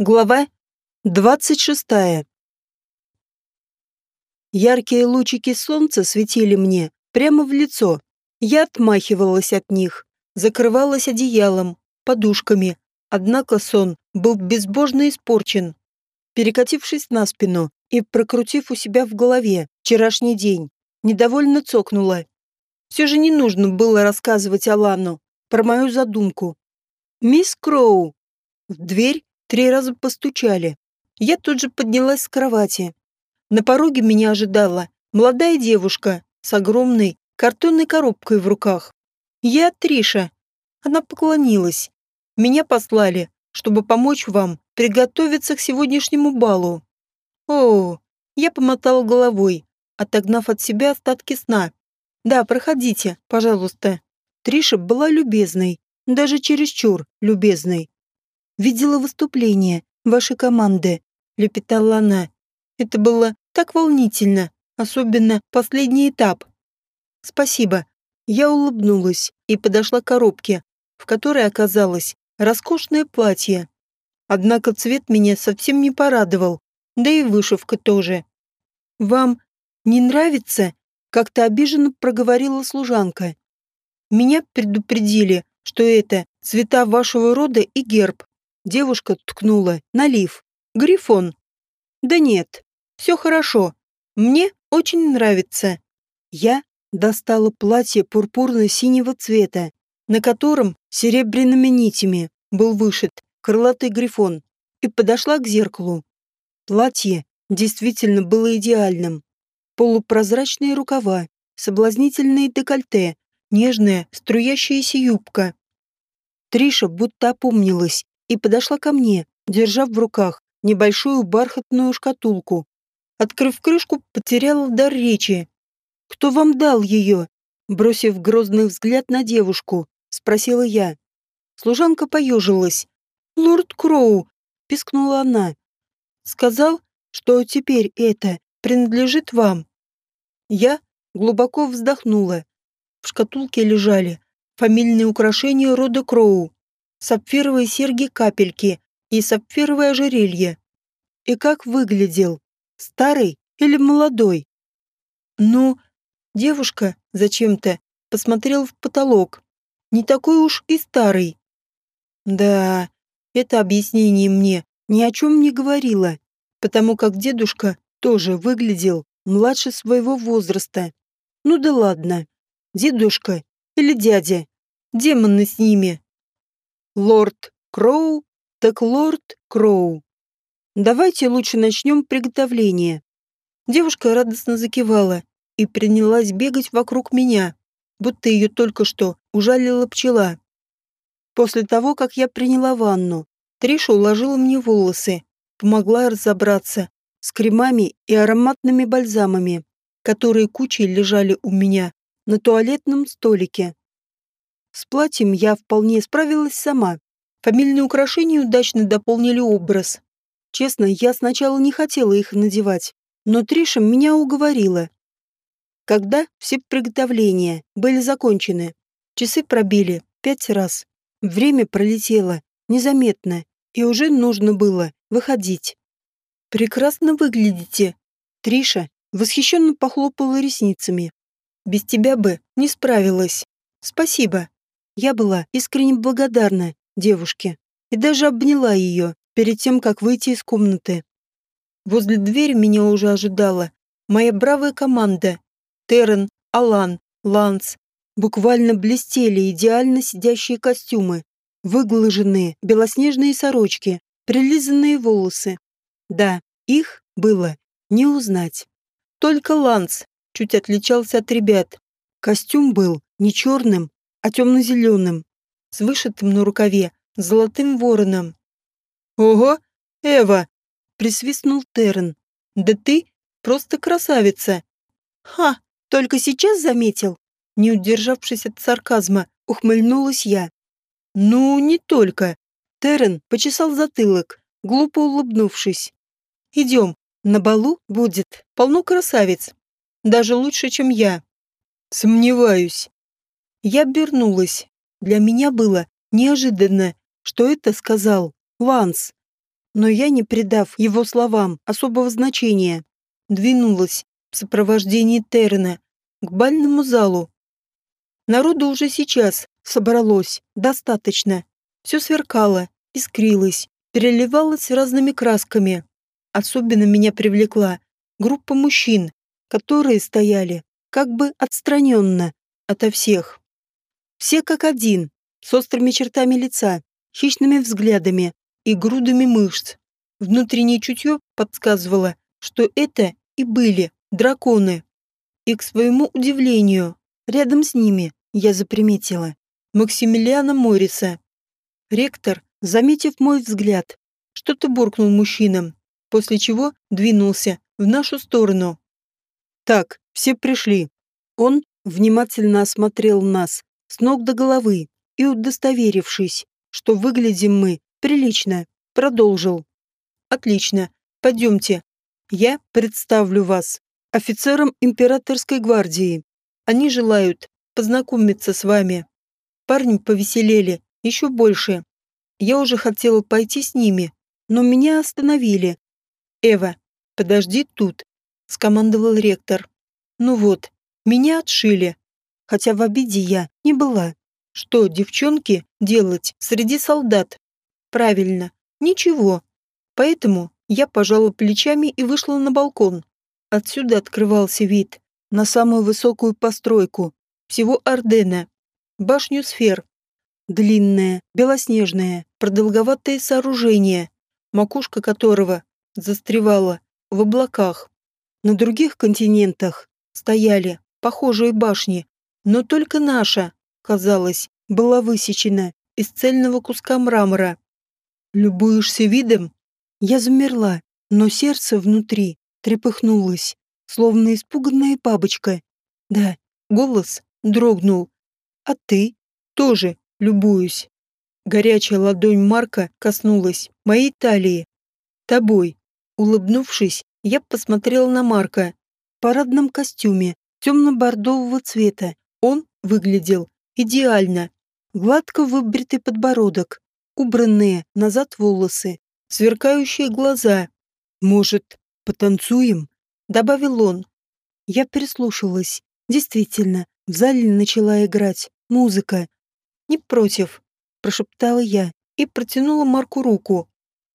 Глава 26. Яркие лучики солнца светили мне прямо в лицо. Я отмахивалась от них, закрывалась одеялом, подушками. Однако сон был безбожно испорчен. Перекатившись на спину и прокрутив у себя в голове вчерашний день, недовольно цокнула. Все же не нужно было рассказывать Алану про мою задумку. «Мисс Кроу!» В дверь Три раза постучали. Я тут же поднялась с кровати. На пороге меня ожидала молодая девушка с огромной картонной коробкой в руках. «Я Триша». Она поклонилась. «Меня послали, чтобы помочь вам приготовиться к сегодняшнему балу». «О!» Я помотала головой, отогнав от себя остатки сна. «Да, проходите, пожалуйста». Триша была любезной, даже чересчур любезной. Видела выступление вашей команды», — лепетала она. «Это было так волнительно, особенно последний этап». «Спасибо». Я улыбнулась и подошла к коробке, в которой оказалось роскошное платье. Однако цвет меня совсем не порадовал, да и вышивка тоже. «Вам не нравится?» — как-то обиженно проговорила служанка. «Меня предупредили, что это цвета вашего рода и герб. Девушка ткнула на лиф. Грифон. Да нет, все хорошо. Мне очень нравится. Я достала платье пурпурно-синего цвета, на котором серебряными нитями был вышит крылатый грифон, и подошла к зеркалу. Платье действительно было идеальным. Полупрозрачные рукава, соблазнительные декольте, нежная струящаяся юбка. Триша будто опомнилась и подошла ко мне, держа в руках небольшую бархатную шкатулку. Открыв крышку, потеряла дар речи. «Кто вам дал ее?» Бросив грозный взгляд на девушку, спросила я. Служанка поежилась. «Лорд Кроу», — пискнула она. «Сказал, что теперь это принадлежит вам». Я глубоко вздохнула. В шкатулке лежали фамильные украшения рода Кроу сапфировые серьги-капельки и сапфировое ожерелье. И как выглядел? Старый или молодой? Ну, девушка зачем-то посмотрел в потолок. Не такой уж и старый. Да, это объяснение мне ни о чем не говорило, потому как дедушка тоже выглядел младше своего возраста. Ну да ладно. Дедушка или дядя. Демоны с ними. Лорд Кроу, так лорд Кроу. Давайте лучше начнем приготовление. Девушка радостно закивала и принялась бегать вокруг меня, будто ее только что ужалила пчела. После того, как я приняла ванну, Триша уложила мне волосы, помогла разобраться с кремами и ароматными бальзамами, которые кучей лежали у меня на туалетном столике. С платьем я вполне справилась сама. Фамильные украшения удачно дополнили образ. Честно, я сначала не хотела их надевать, но Триша меня уговорила. Когда все приготовления были закончены, часы пробили пять раз. Время пролетело незаметно, и уже нужно было выходить. «Прекрасно выглядите!» Триша восхищенно похлопала ресницами. «Без тебя бы не справилась. Спасибо!» Я была искренне благодарна девушке и даже обняла ее перед тем, как выйти из комнаты. Возле двери меня уже ожидала моя бравая команда. Террен, Алан, Ланс. Буквально блестели идеально сидящие костюмы, выглаженные белоснежные сорочки, прилизанные волосы. Да, их было не узнать. Только Ланс чуть отличался от ребят. Костюм был не черным, а темно-зеленым, с вышитым на рукаве золотым вороном. «Ого, Эва!» — присвистнул Террен. «Да ты просто красавица!» «Ха! Только сейчас заметил?» Не удержавшись от сарказма, ухмыльнулась я. «Ну, не только». Террен почесал затылок, глупо улыбнувшись. «Идем, на балу будет полно красавиц. Даже лучше, чем я». «Сомневаюсь», я обернулась. Для меня было неожиданно, что это сказал Ланс. но я, не придав его словам особого значения, двинулась в сопровождении Террена к бальному залу. Народу уже сейчас собралось достаточно. Все сверкало, искрилось, переливалось разными красками. Особенно меня привлекла группа мужчин, которые стояли как бы отстраненно ото всех. Все как один, с острыми чертами лица, хищными взглядами и грудами мышц. Внутреннее чутье подсказывало, что это и были драконы. И к своему удивлению, рядом с ними я заприметила Максимилиана Морриса. Ректор, заметив мой взгляд, что-то буркнул мужчинам, после чего двинулся в нашу сторону. «Так, все пришли». Он внимательно осмотрел нас с ног до головы и, удостоверившись, что выглядим мы прилично, продолжил. «Отлично, пойдемте. Я представлю вас офицерам императорской гвардии. Они желают познакомиться с вами». Парни повеселели еще больше. Я уже хотела пойти с ними, но меня остановили. «Эва, подожди тут», — скомандовал ректор. «Ну вот, меня отшили, хотя в обиде я не была. Что, девчонки, делать среди солдат? Правильно, ничего. Поэтому я пожала плечами и вышла на балкон. Отсюда открывался вид на самую высокую постройку всего Ордена, башню сфер. Длинное, белоснежное, продолговатое сооружение, макушка которого застревала в облаках. На других континентах стояли похожие башни, но только наша, казалось, была высечена из цельного куска мрамора. «Любуешься видом?» Я замерла, но сердце внутри трепыхнулось, словно испуганная бабочка. Да, голос дрогнул. «А ты?» «Тоже любуюсь». Горячая ладонь Марка коснулась моей талии. «Тобой». Улыбнувшись, я посмотрела на Марка. В парадном костюме темно-бордового цвета он выглядел идеально. Гладко выбритый подбородок, убранные назад волосы, сверкающие глаза. «Может, потанцуем?» — добавил он. Я прислушалась. Действительно, в зале начала играть музыка. «Не против», — прошептала я и протянула Марку руку.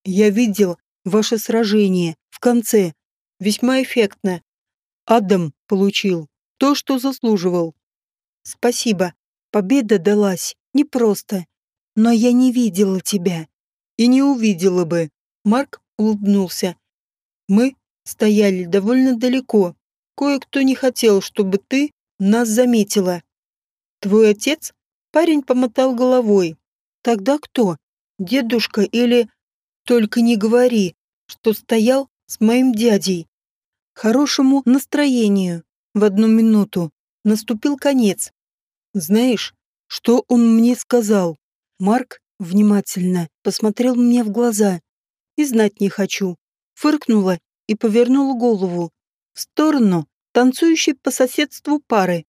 «Я видел ваше сражение в конце. Весьма эффектно. Адам получил то, что заслуживал. Спасибо. Победа далась непросто. Но я не видела тебя. И не увидела бы. Марк улыбнулся. Мы стояли довольно далеко. Кое-кто не хотел, чтобы ты нас заметила. Твой отец? Парень помотал головой. Тогда кто? Дедушка или... Только не говори, что стоял с моим дядей. Хорошему настроению в одну минуту наступил конец. Знаешь, что он мне сказал? Марк внимательно посмотрел мне в глаза. И знать не хочу. Фыркнула и повернула голову в сторону танцующей по соседству пары.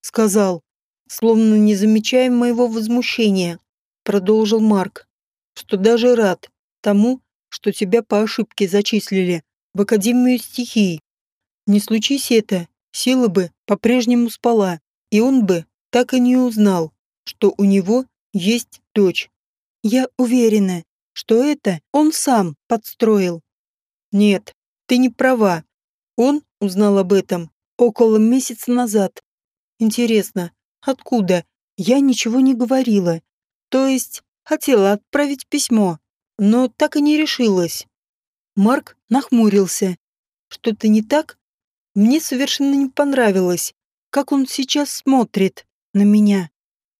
Сказал, словно не замечая моего возмущения, продолжил Марк, что даже рад тому, что тебя по ошибке зачислили в Академию стихий. Не случись это, сила бы по-прежнему спала, и он бы так и не узнал, что у него есть дочь. Я уверена, что это он сам подстроил. Нет, ты не права. Он узнал об этом около месяца назад. Интересно, откуда? Я ничего не говорила. То есть, хотела отправить письмо, но так и не решилась. Марк нахмурился. Что-то не так? Мне совершенно не понравилось, как он сейчас смотрит на меня.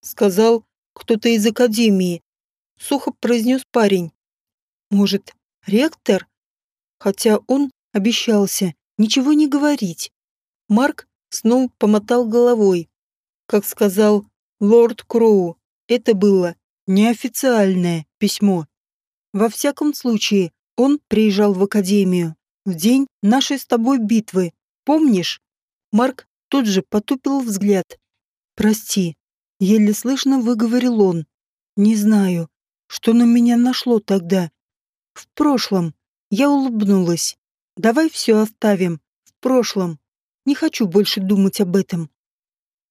Сказал кто-то из академии. Сухо произнес парень. Может, ректор? Хотя он обещался ничего не говорить. Марк снова помотал головой. Как сказал лорд Кроу, это было неофициальное письмо. Во всяком случае, он приезжал в академию в день нашей с тобой битвы. Помнишь? Марк тут же потупил взгляд. Прости, еле слышно выговорил он. Не знаю, что на меня нашло тогда. в прошлом. Я улыбнулась. Давай все оставим. В прошлом. Не хочу больше думать об этом.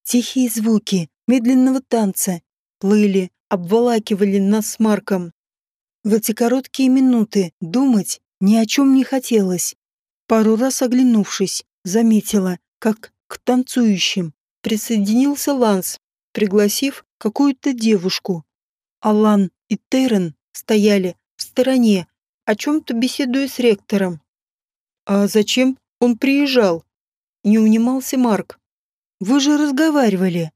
Тихие звуки медленного танца плыли, обволакивали нас с Марком. В эти короткие минуты думать ни о чем не хотелось. Пару раз оглянувшись, заметила, как к танцующим присоединился Ланс, пригласив какую-то девушку. Алан и Террен стояли в стороне, о чем-то беседуя с ректором. «А зачем он приезжал?» Не унимался Марк. «Вы же разговаривали.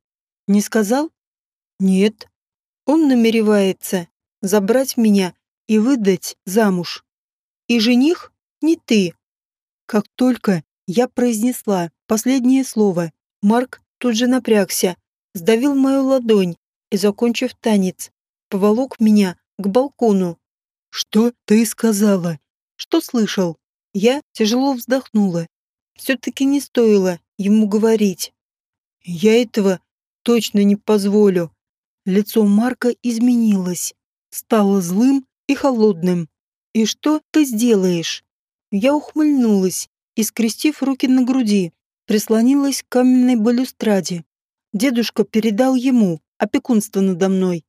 Не сказал?» «Нет. Он намеревается забрать меня и выдать замуж. И жених не ты». Как только я произнесла последнее слово, Марк тут же напрягся, сдавил мою ладонь и, закончив танец, поволок меня к балкону. «Что ты сказала?» «Что слышал?» Я тяжело вздохнула. Все-таки не стоило ему говорить. «Я этого точно не позволю». Лицо Марка изменилось, стало злым и холодным. «И что ты сделаешь?» Я ухмыльнулась и, скрестив руки на груди, прислонилась к каменной балюстраде. Дедушка передал ему опекунство надо мной.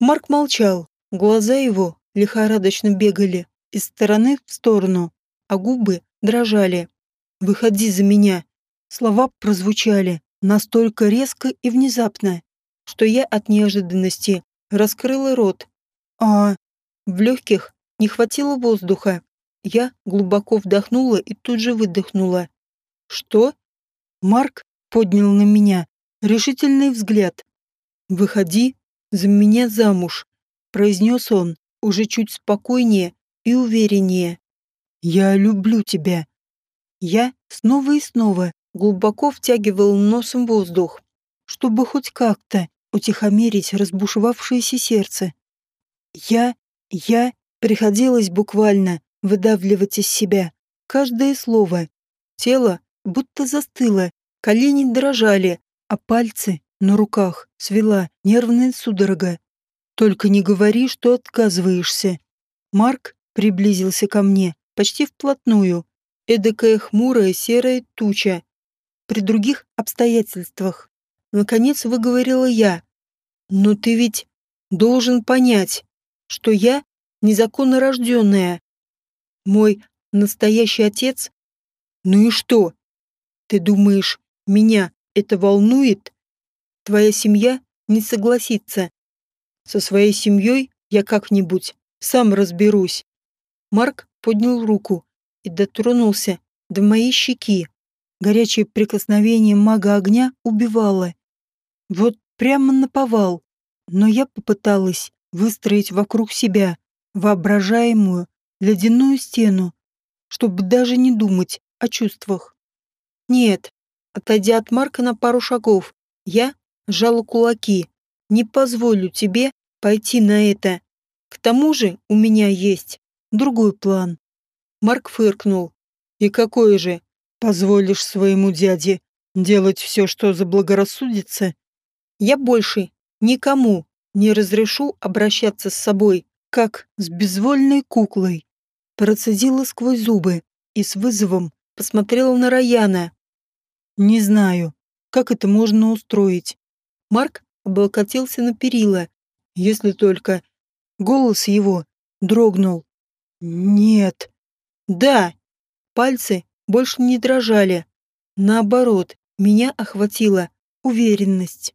Марк молчал, глаза его лихорадочно бегали из стороны в сторону, а губы дрожали. «Выходи за меня!» Слова прозвучали настолько резко и внезапно, что я от неожиданности раскрыла рот. А в легких не хватило воздуха. Я глубоко вдохнула и тут же выдохнула. «Что?» Марк поднял на меня решительный взгляд. «Выходи за меня замуж», — произнес он уже чуть спокойнее и увереннее. «Я люблю тебя». Я снова и снова глубоко втягивал носом воздух, чтобы хоть как-то утихомирить разбушевавшееся сердце. Я, я, приходилось буквально выдавливать из себя каждое слово. Тело будто застыло, колени дрожали, а пальцы на руках свела нервная судорога. Только не говори, что отказываешься. Марк приблизился ко мне почти вплотную. Эдакая хмурая серая туча. При других обстоятельствах. Наконец выговорила я. Но ты ведь должен понять, что я незаконно рожденная. Мой настоящий отец? Ну и что? Ты думаешь, меня это волнует? Твоя семья не согласится. Со своей семьей я как-нибудь сам разберусь. Марк поднял руку и дотронулся до моей щеки. Горячее прикосновение мага огня убивало. Вот прямо наповал. Но я попыталась выстроить вокруг себя воображаемую ледяную стену, чтобы даже не думать о чувствах. Нет, отойдя от Марка на пару шагов, я сжала кулаки. Не позволю тебе пойти на это. К тому же у меня есть другой план. Марк фыркнул. И какой же? Позволишь своему дяде делать все, что заблагорассудится? Я больше никому не разрешу обращаться с собой, как с безвольной куклой. Процедила сквозь зубы и с вызовом посмотрела на Раяна. Не знаю, как это можно устроить. Марк облокотился на перила, если только голос его дрогнул. Нет. Да. Пальцы больше не дрожали. Наоборот, меня охватила уверенность.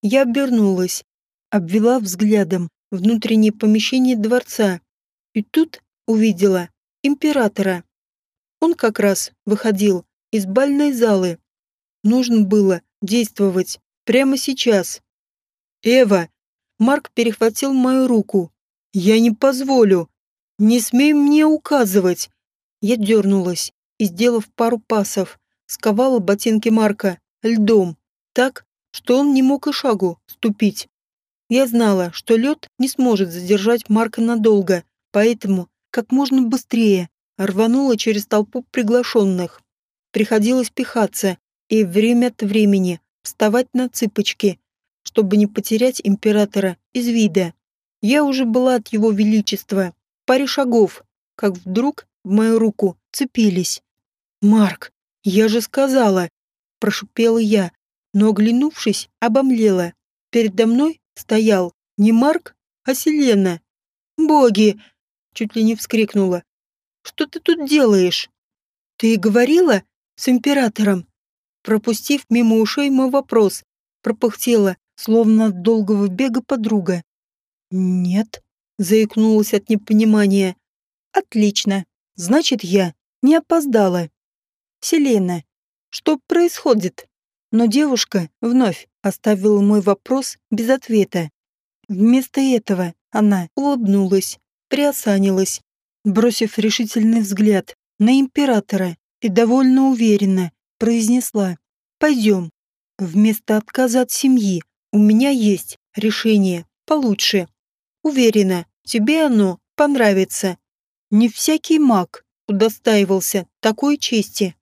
Я обернулась, обвела взглядом внутреннее помещение дворца и тут увидела императора. Он как раз выходил из бальной залы. Нужно было действовать прямо сейчас. «Эва!» Марк перехватил мою руку. «Я не позволю! Не смей мне указывать!» Я дернулась и, сделав пару пасов, сковала ботинки Марка льдом, так, что он не мог и шагу ступить. Я знала, что лед не сможет задержать Марка надолго, поэтому как можно быстрее рванула через толпу приглашенных. Приходилось пихаться и время от времени вставать на цыпочки, чтобы не потерять императора из вида. Я уже была от его величества, паре шагов, как вдруг в мою руку цепились. «Марк, я же сказала!» – прошипела я, но, оглянувшись, обомлела. Передо мной стоял не Марк, а Селена. «Боги!» – чуть ли не вскрикнула. «Что ты тут делаешь?» «Ты говорила с императором?» Пропустив мимо ушей мой вопрос, пропыхтела, словно от долгого бега подруга. «Нет», — заикнулась от непонимания. «Отлично. Значит, я не опоздала». «Селена, что происходит?» Но девушка вновь оставила мой вопрос без ответа. Вместо этого она улыбнулась, приосанилась, бросив решительный взгляд на императора и довольно уверенно произнесла «Пойдем. Вместо отказа от семьи у меня есть решение получше. Уверена, тебе оно понравится. Не всякий маг удостаивался такой чести.